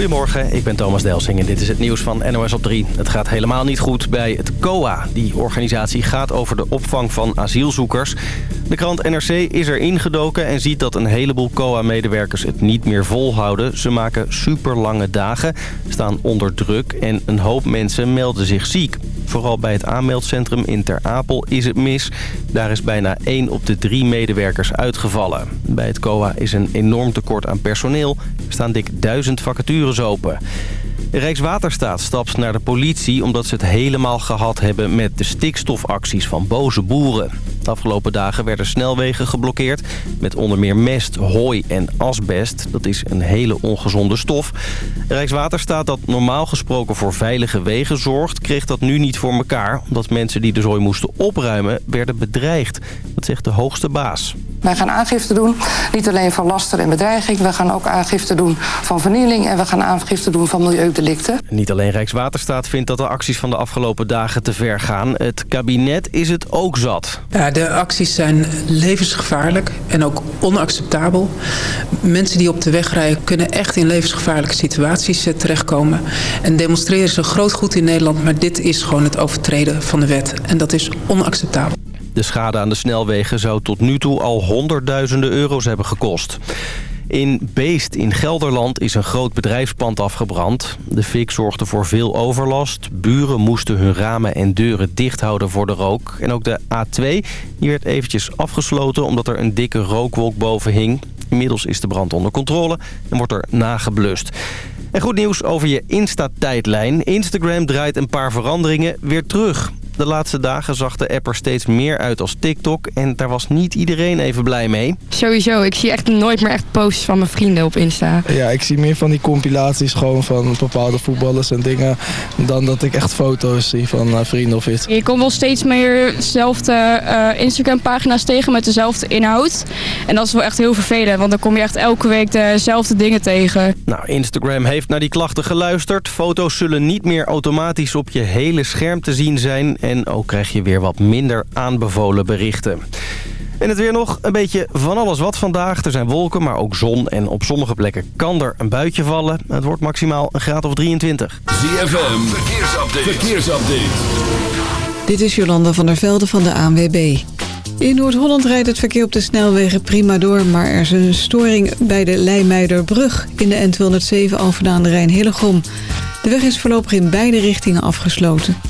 Goedemorgen, ik ben Thomas Delsing en dit is het nieuws van NOS op 3. Het gaat helemaal niet goed bij het COA. Die organisatie gaat over de opvang van asielzoekers. De krant NRC is er ingedoken en ziet dat een heleboel COA-medewerkers het niet meer volhouden. Ze maken superlange dagen, staan onder druk en een hoop mensen melden zich ziek. Vooral bij het aanmeldcentrum in Ter Apel is het mis. Daar is bijna 1 op de 3 medewerkers uitgevallen. Bij het COA is een enorm tekort aan personeel. Er staan dik duizend vacatures open. Rijkswaterstaat stapt naar de politie omdat ze het helemaal gehad hebben met de stikstofacties van boze boeren. De afgelopen dagen werden snelwegen geblokkeerd met onder meer mest, hooi en asbest. Dat is een hele ongezonde stof. Rijkswaterstaat dat normaal gesproken voor veilige wegen zorgt... kreeg dat nu niet voor elkaar, omdat mensen die de zooi moesten opruimen werden bedreigd. Dat zegt de hoogste baas. Wij gaan aangifte doen, niet alleen van laster en bedreiging... we gaan ook aangifte doen van vernieling en we gaan aangifte doen van Niet alleen Rijkswaterstaat vindt dat de acties van de afgelopen dagen te ver gaan. Het kabinet is het ook zat. Ja, de acties zijn levensgevaarlijk en ook onacceptabel. Mensen die op de weg rijden kunnen echt in levensgevaarlijke situaties eh, terechtkomen. En demonstreren is een groot goed in Nederland, maar dit is gewoon het overtreden van de wet. En dat is onacceptabel. De schade aan de snelwegen zou tot nu toe al honderdduizenden euro's hebben gekost. In Beest in Gelderland is een groot bedrijfspand afgebrand. De fik zorgde voor veel overlast. Buren moesten hun ramen en deuren dicht houden voor de rook. En ook de A2 die werd eventjes afgesloten omdat er een dikke rookwolk boven hing. Inmiddels is de brand onder controle en wordt er nageblust. En goed nieuws over je Insta-tijdlijn. Instagram draait een paar veranderingen weer terug. De laatste dagen zag de app er steeds meer uit als TikTok en daar was niet iedereen even blij mee. Sowieso, ik zie echt nooit meer echt posts van mijn vrienden op Insta. Ja, ik zie meer van die compilaties gewoon van bepaalde voetballers en dingen... dan dat ik echt foto's zie van uh, vrienden of iets. Je komt wel steeds meer dezelfde uh, Instagram-pagina's tegen met dezelfde inhoud. En dat is wel echt heel vervelend, want dan kom je echt elke week dezelfde dingen tegen. Nou, Instagram heeft naar die klachten geluisterd. Foto's zullen niet meer automatisch op je hele scherm te zien zijn... En ook krijg je weer wat minder aanbevolen berichten. En het weer nog een beetje van alles wat vandaag. Er zijn wolken, maar ook zon. En op sommige plekken kan er een buitje vallen. Het wordt maximaal een graad of 23. ZFM, verkeersupdate. verkeersupdate. Dit is Jolanda van der Velde van de ANWB. In Noord-Holland rijdt het verkeer op de snelwegen prima door... maar er is een storing bij de Leimeiderbrug in de N207 Alphen aan de Rijn-Hillegom. De weg is voorlopig in beide richtingen afgesloten.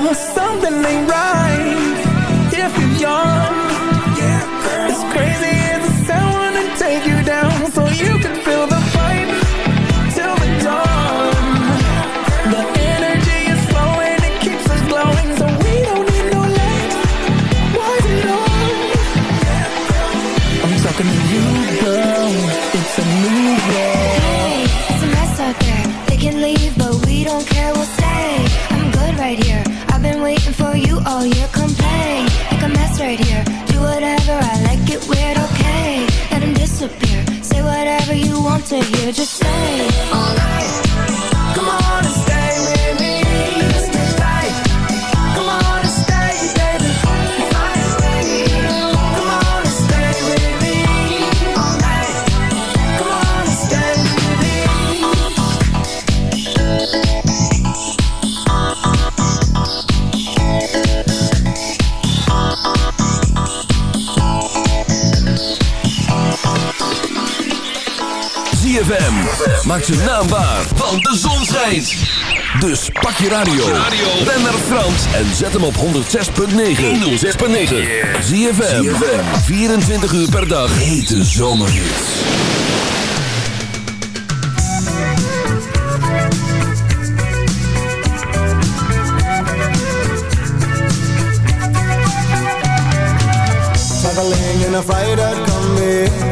girl, something ain't right. If you're young, yeah, girl. it's crazy as a sound. to take you down so you can. Maak ze naambaar, van de zon schijnt. Dus pak je radio. Ben naar Frans en zet hem op 106.9. 106.9. Zie je 24 uur per dag. Hete zomerhits. Traveling in a Friday come in.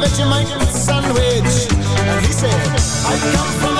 Vegemite sandwich. And he said, I come from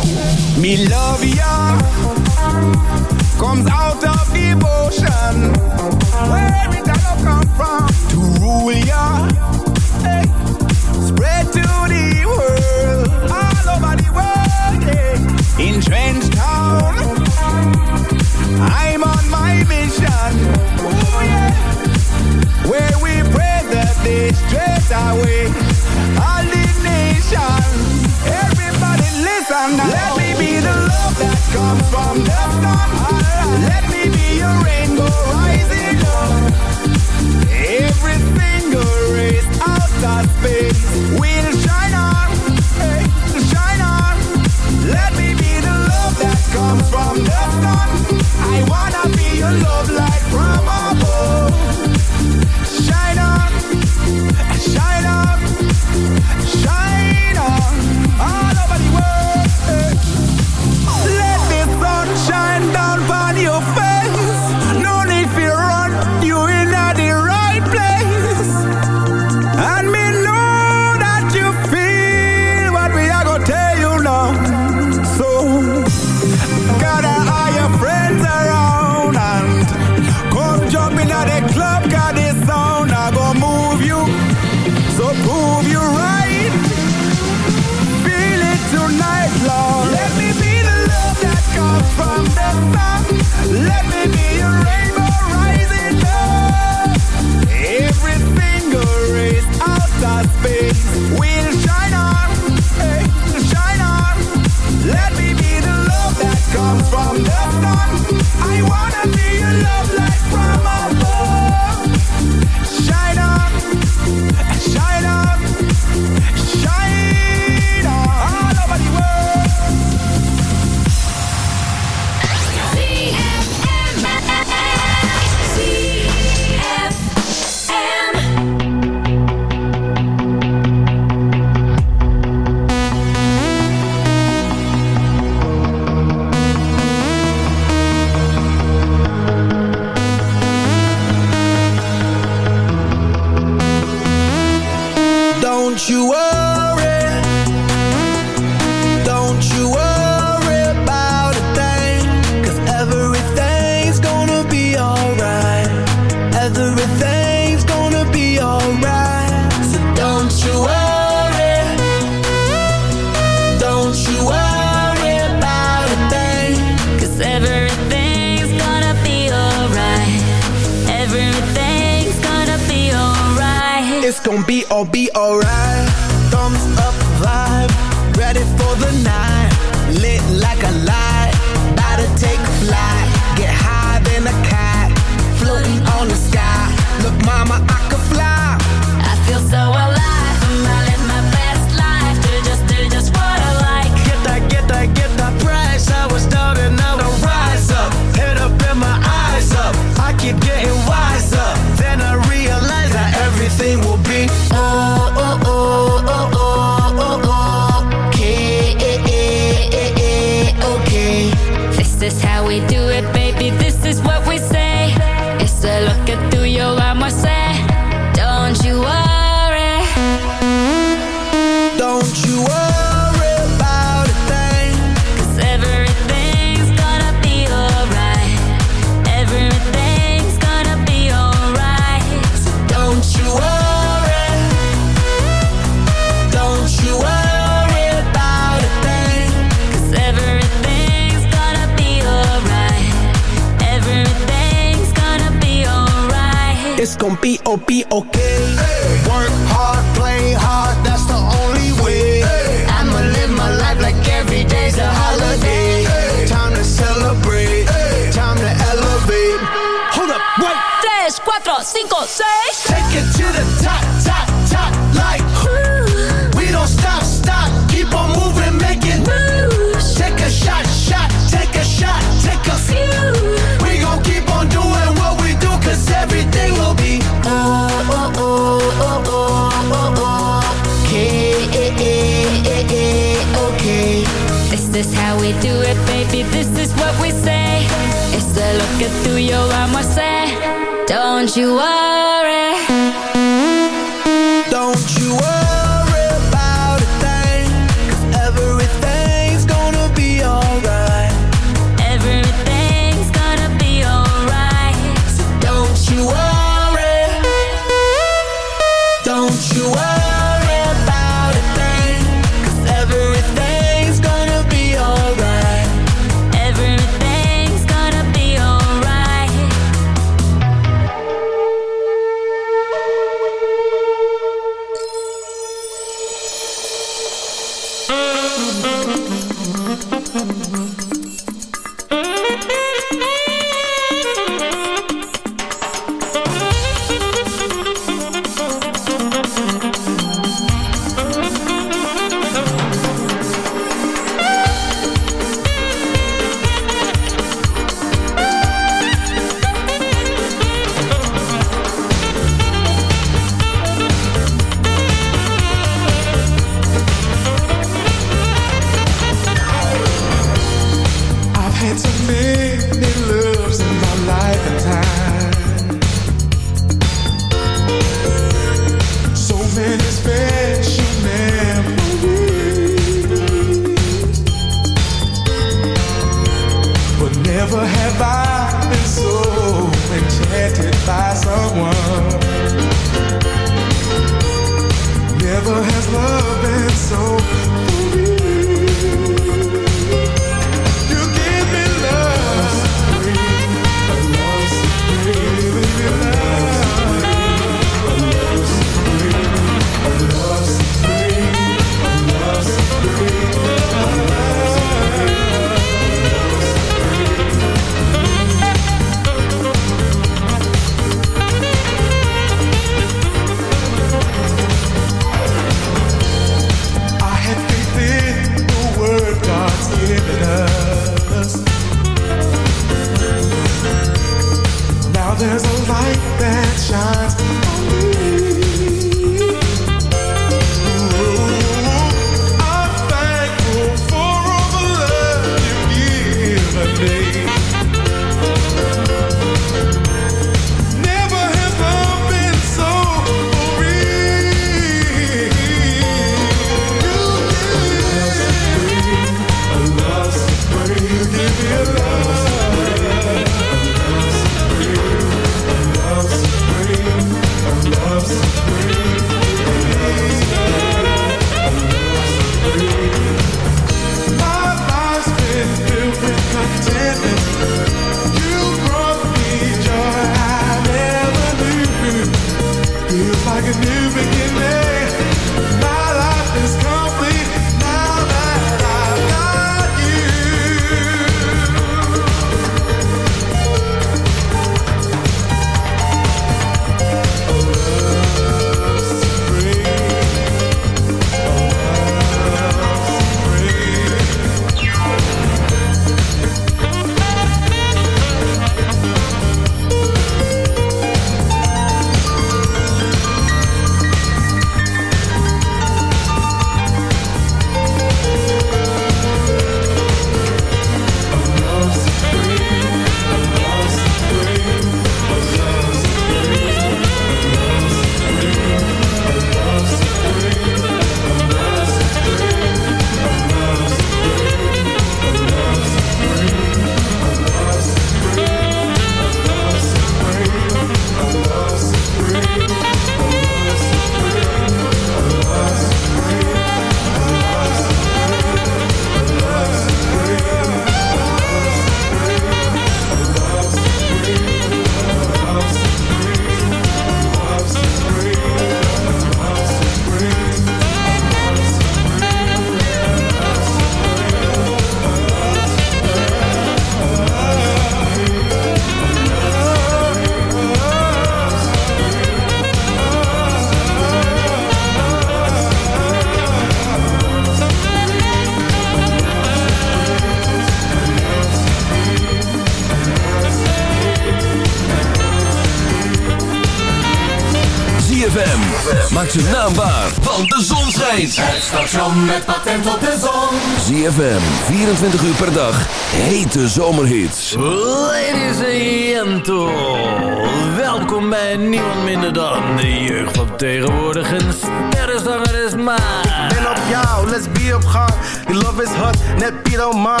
zijn naam waar, want de zon schijnt. Het station met patent op de zon. ZFM, 24 uur per dag. Hete zomerhits. Ladies and gentlemen, welkom bij niemand minder dan de jeugd van tegenwoordig. Een sterrenzanger is maar. Ben op jou, let's be op gang. Die love is hot, net Piet man.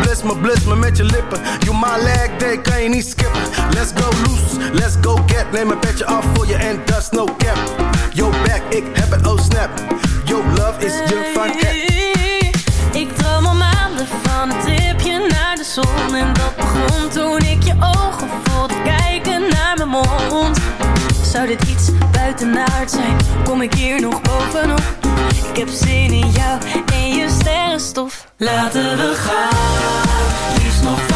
Bliss me, bliss me met je lippen. You my leg day, kan je niet skippen. Let's go loose, let's go get. Neem een petje af voor je en dat is no cap. Ik heb het, oh snap. Yo love is je van Ik droom al maanden van een tripje naar de zon En dat begon toen ik je ogen voelde kijken naar mijn mond Zou dit iets buitenaard zijn? Kom ik hier nog bovenop? Ik heb zin in jou en je sterrenstof Laten we gaan, liefst nog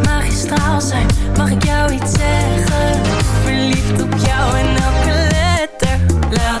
zijn? Mag ik jou iets zeggen? Verliefd op jou en elke letter Laten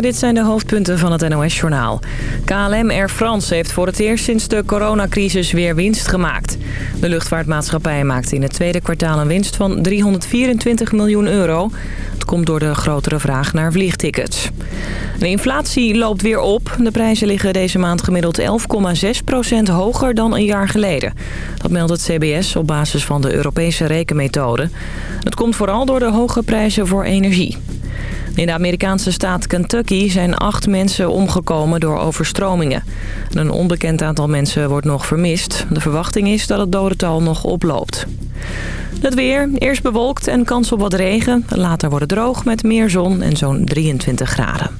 Dit zijn de hoofdpunten van het NOS-journaal. KLM Air France heeft voor het eerst sinds de coronacrisis weer winst gemaakt. De luchtvaartmaatschappij maakte in het tweede kwartaal een winst van 324 miljoen euro. Het komt door de grotere vraag naar vliegtickets. De inflatie loopt weer op. De prijzen liggen deze maand gemiddeld 11,6% hoger dan een jaar geleden. Dat meldt het CBS op basis van de Europese rekenmethode. Het komt vooral door de hoge prijzen voor energie. In de Amerikaanse staat Kentucky zijn acht mensen omgekomen door overstromingen. Een onbekend aantal mensen wordt nog vermist. De verwachting is dat het dodental nog oploopt. Het weer, eerst bewolkt en kans op wat regen. Later wordt het droog met meer zon en zo'n 23 graden.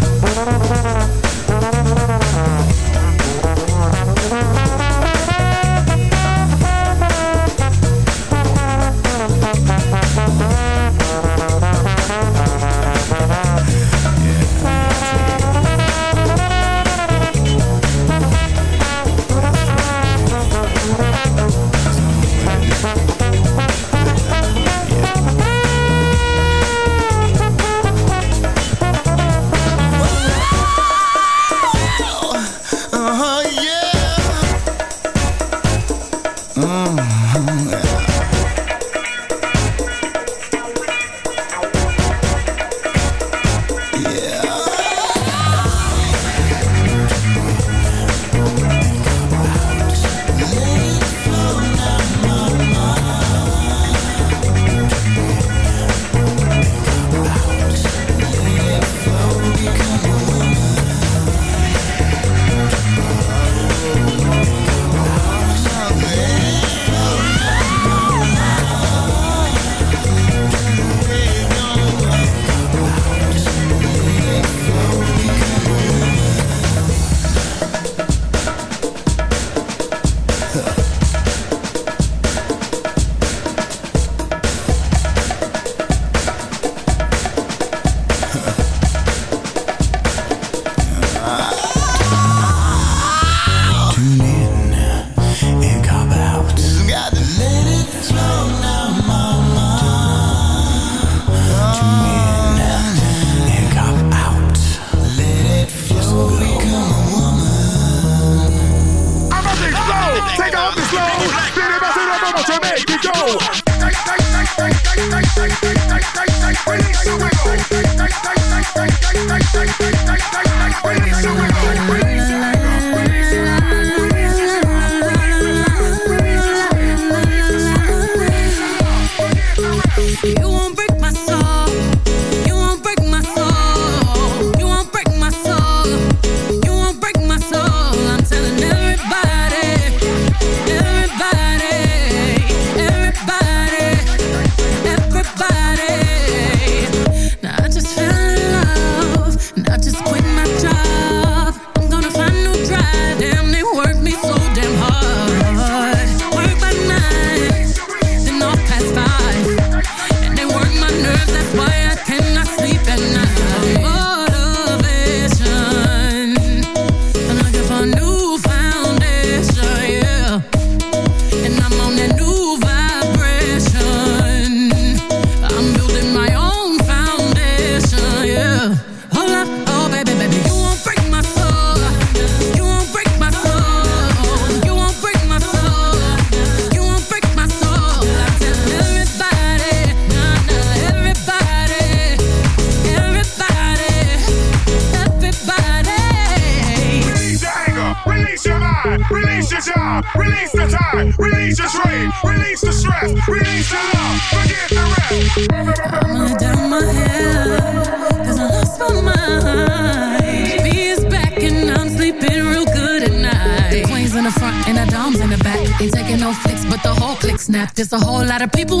yeah. lot of people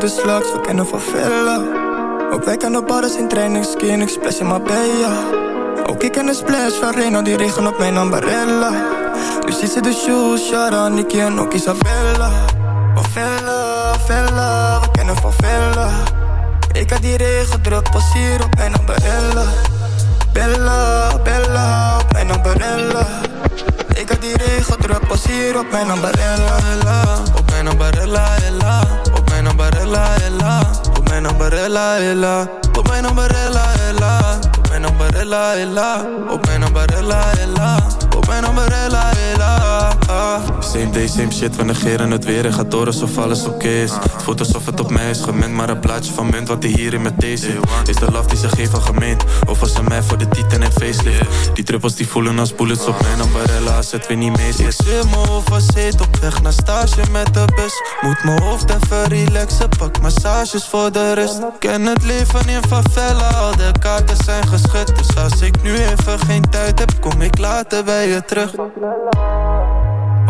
De slags, we kennen van villa. Ook wij kennen bars in training, skiën, ik splash in Marbella. Ook ik ken de splash van Reno, die regen op mijn ambarella. Dus is de shoes, Shara, Nicky en ook Isabella. Van villa, villa, we kennen van villa. Ik had die regen druk, pas hier op mijn ambarella. Bella, Bella, op mijn ambarella. Ik had die regen druk, pas hier op mijn ambarella. Ella, op mijn ambarella, ella nombrela ela, tú me nombrela ela, tú me nombrela ela, tú me nombrela ela, number me nombrela ela, tú. Same day, same shit, we negeren het weer en gaat door alsof alles oké is. Het voelt alsof het op mij is gemend, maar een plaatje van munt wat hij hier in met deze Is de love die ze geven gemeend, of was ze mij voor de titan en facelift? Die druppels die voelen als bullets op mijn ambarella, als het weer niet mee zit. Ik mijn hoofd zit op weg naar stage met de bus. Moet mijn hoofd even relaxen, pak massages voor de rust. Ken het leven in favela, al de kaarten zijn geschud. Dus als ik nu even geen tijd heb, kom ik later bij je terug.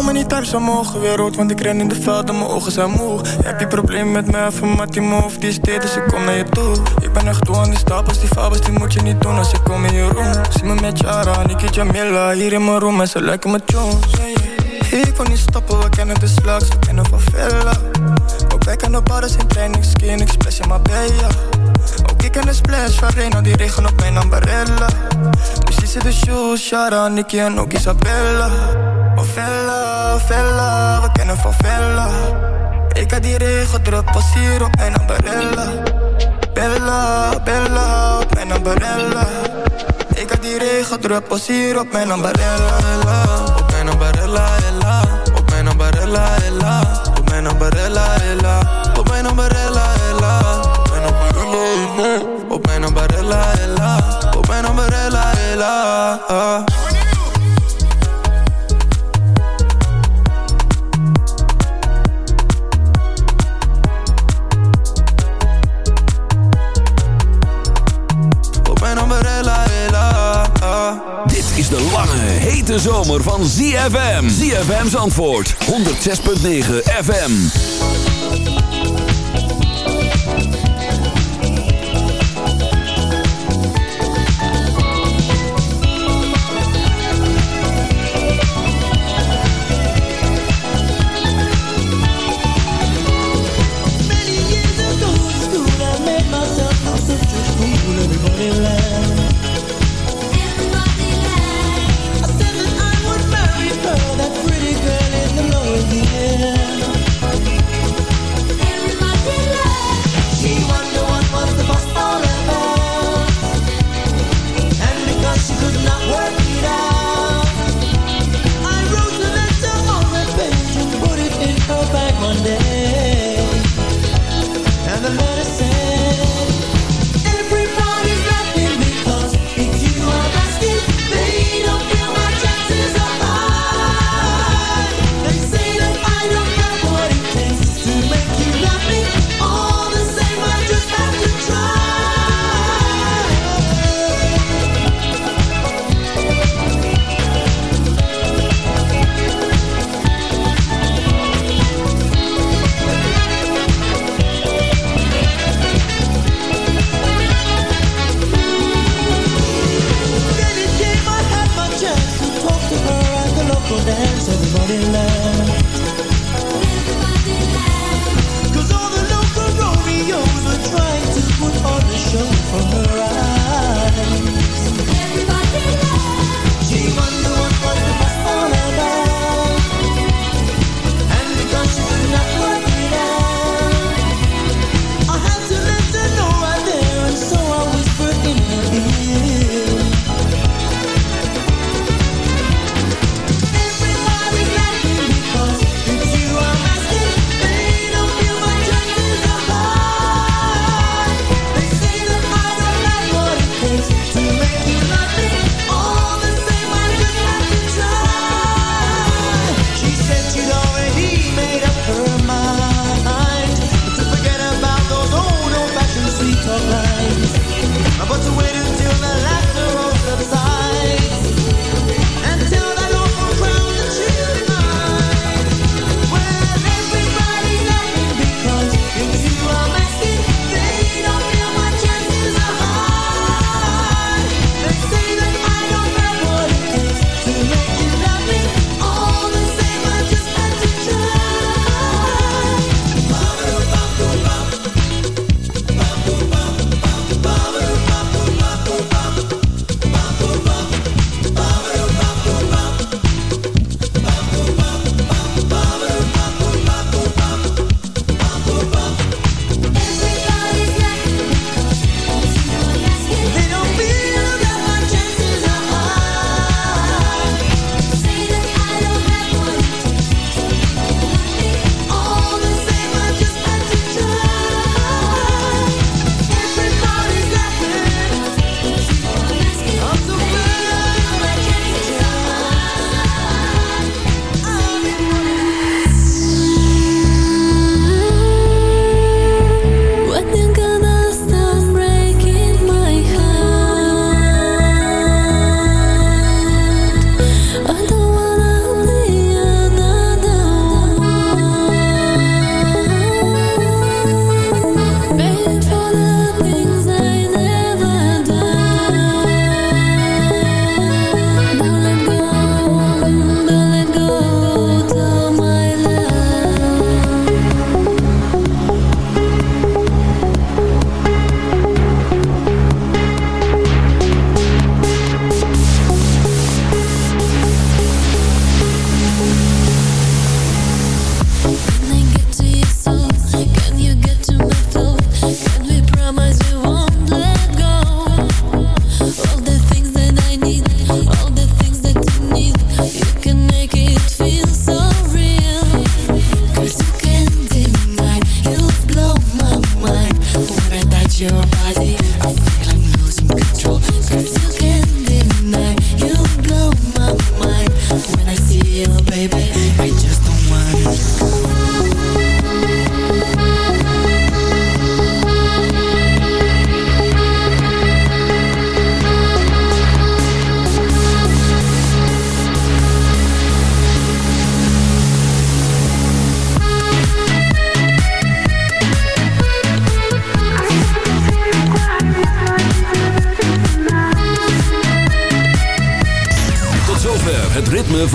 Me niet thuis aan mogen weer rood, want ik ren in de veld en mijn ogen zijn moe. Heb je probleem met mij, met die move, die is dit, dus ik kom naar je toe. Ik ben echt toe aan die stapels, die fabels, die moet je niet doen als ik kom in je room. Zie me met Jara, Niki Jamila, hier in mijn room en ze lijken me Jones. Ik wil niet stoppen, we kennen de slags, we kennen van Villa. Ook wij kennen bars in training, skin, ik splash in Marbella. Ook ik ken de splash van Reno, die regen op mijn ambarella. Zit de shoes, Shara, Nicky en ook Isabella. Oh Vella, Vella, we kennen van Vella. Ik had die regen druk, pas op mijn ambarella. Bella, Bella, op mijn ambarella. Ik had die regen druk, pas hier op mijn ambarella. Op mijn ambarella, ella. Op mijn ambarella, ella. Op mijn ambarella, ella. Op mijn ambarella, ella. Op mijn ambarella, ella. Op mijn ambarella, ella la. de lange, hete zomer van ZFM. ZFM antwoord, 106.9 FM.